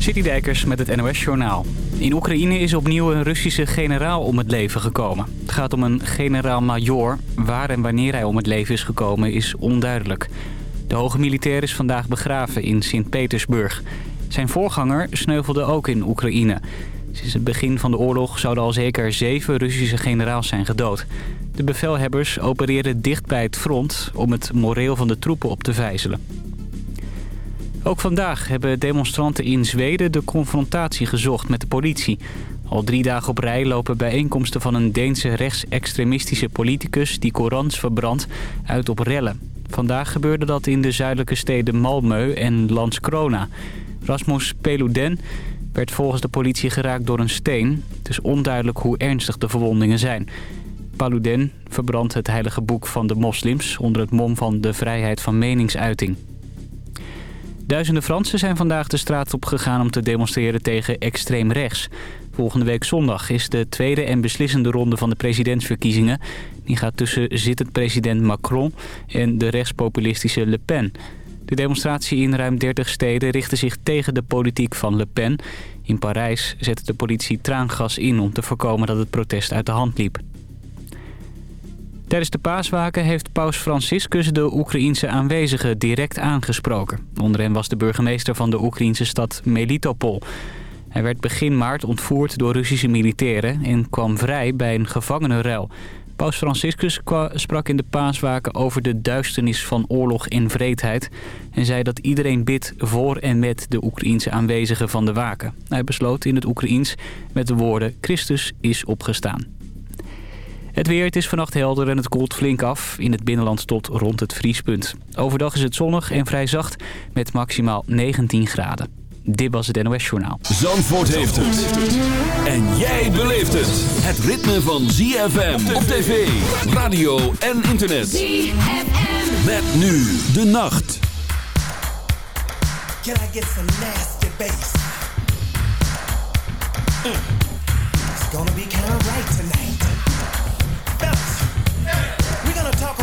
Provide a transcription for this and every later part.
Citydijkers met het NOS Journaal. In Oekraïne is opnieuw een Russische generaal om het leven gekomen. Het gaat om een generaal-major. Waar en wanneer hij om het leven is gekomen is onduidelijk. De hoge militair is vandaag begraven in Sint-Petersburg. Zijn voorganger sneuvelde ook in Oekraïne. Sinds het begin van de oorlog zouden al zeker zeven Russische generaals zijn gedood. De bevelhebbers opereren dicht bij het front om het moreel van de troepen op te vijzelen. Ook vandaag hebben demonstranten in Zweden de confrontatie gezocht met de politie. Al drie dagen op rij lopen bijeenkomsten van een Deense rechtsextremistische politicus... die Korans verbrandt, uit op rellen. Vandaag gebeurde dat in de zuidelijke steden Malmö en Landskrona. Rasmus Peluden werd volgens de politie geraakt door een steen. Het is onduidelijk hoe ernstig de verwondingen zijn. Paluden verbrandt het heilige boek van de moslims... onder het mom van de vrijheid van meningsuiting. Duizenden Fransen zijn vandaag de straat op gegaan om te demonstreren tegen extreem rechts. Volgende week zondag is de tweede en beslissende ronde van de presidentsverkiezingen. Die gaat tussen zittend president Macron en de rechtspopulistische Le Pen. De demonstratie in ruim 30 steden richtte zich tegen de politiek van Le Pen. In Parijs zette de politie traangas in om te voorkomen dat het protest uit de hand liep. Tijdens de paaswaken heeft paus Franciscus de Oekraïense aanwezigen direct aangesproken. Onder hen was de burgemeester van de Oekraïense stad Melitopol. Hij werd begin maart ontvoerd door Russische militairen en kwam vrij bij een gevangenenruil. Paus Franciscus sprak in de paaswaken over de duisternis van oorlog en vreedheid... en zei dat iedereen bidt voor en met de Oekraïense aanwezigen van de waken. Hij besloot in het Oekraïens met de woorden Christus is opgestaan. Het weer, het is vannacht helder en het koelt flink af. In het binnenland tot rond het vriespunt. Overdag is het zonnig en vrij zacht met maximaal 19 graden. Dit was het NOS Journaal. Zandvoort heeft het. En jij beleeft het. Het ritme van ZFM op tv, radio en internet. ZFM. Met nu de nacht. Can I get some nasty bass? Mm. It's gonna be kind of right tonight.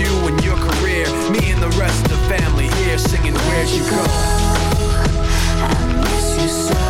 you and your career. Me and the rest of the family here singing Where'd You Go? I miss you so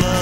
love.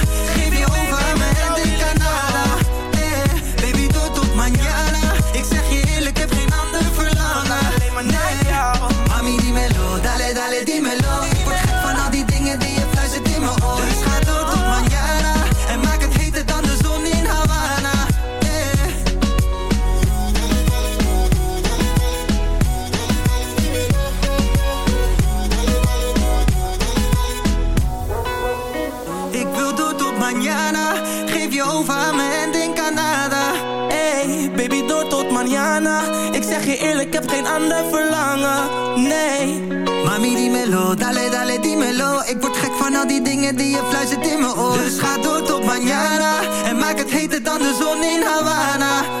ander verlangen. Nee. Mami, dímelo, dale, dale, dímelo. Ik word gek van al die dingen die je fluistert in mijn oor. Dus ga door tot mañana En maak het heter dan de zon in Havana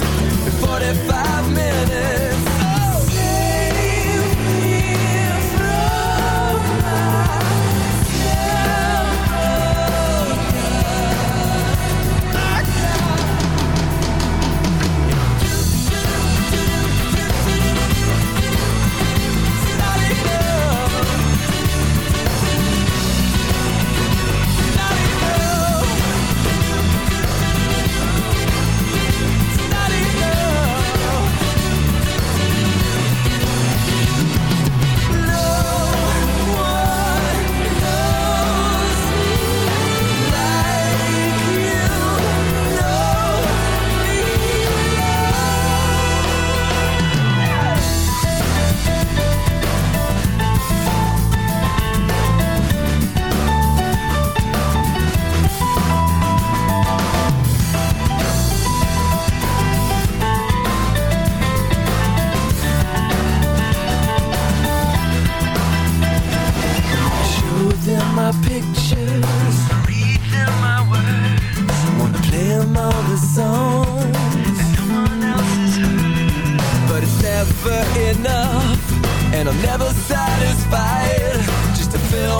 45 minutes.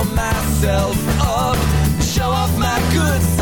myself up, show off my good side.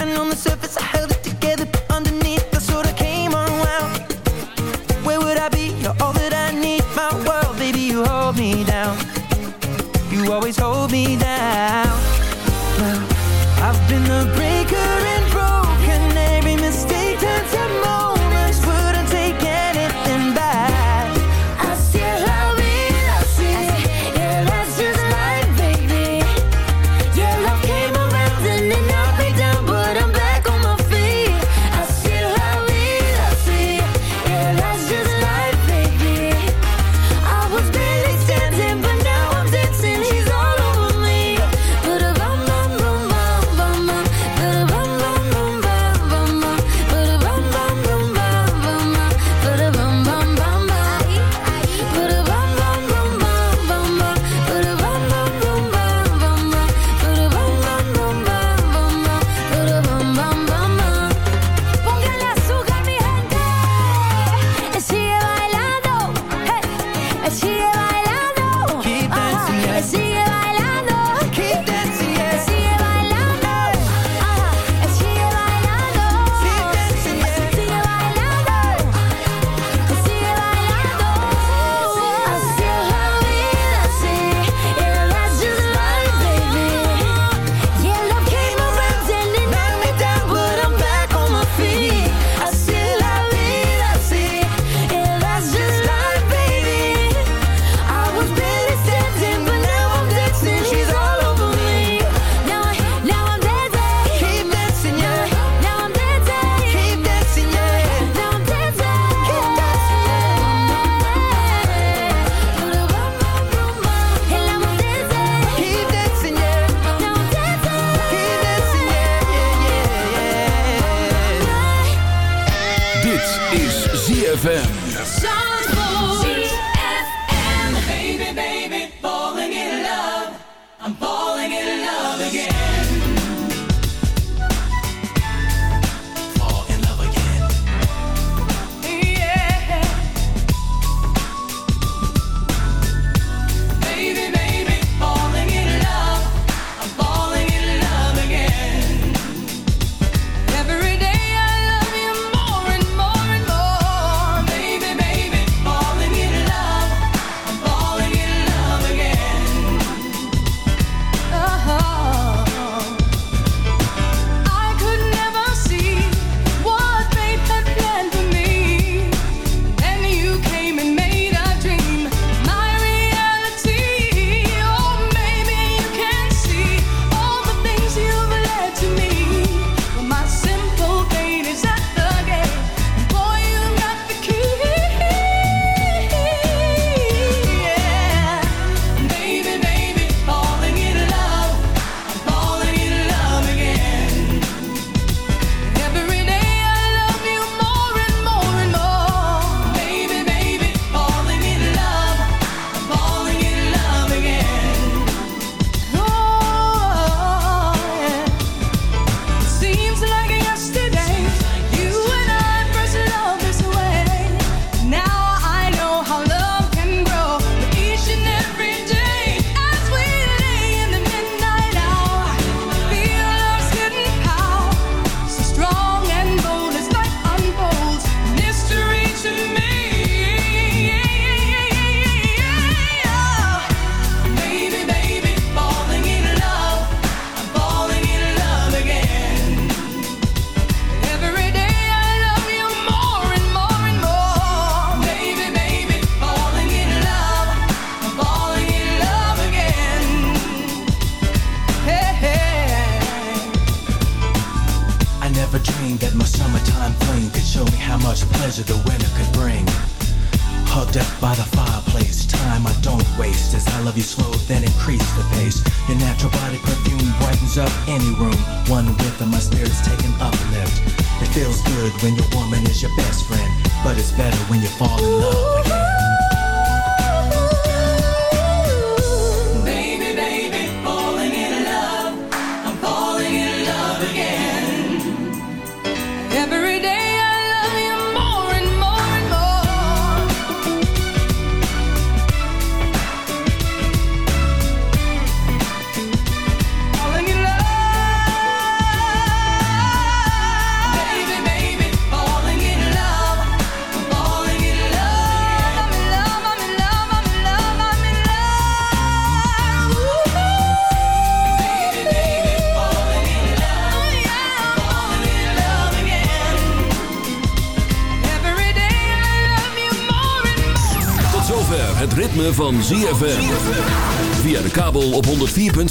And on the surface I held it together underneath I sort of came unwound. Where would I be? You're all that I need. My world, baby, you hold me down. You always hold me down. Well, I've been the breaker in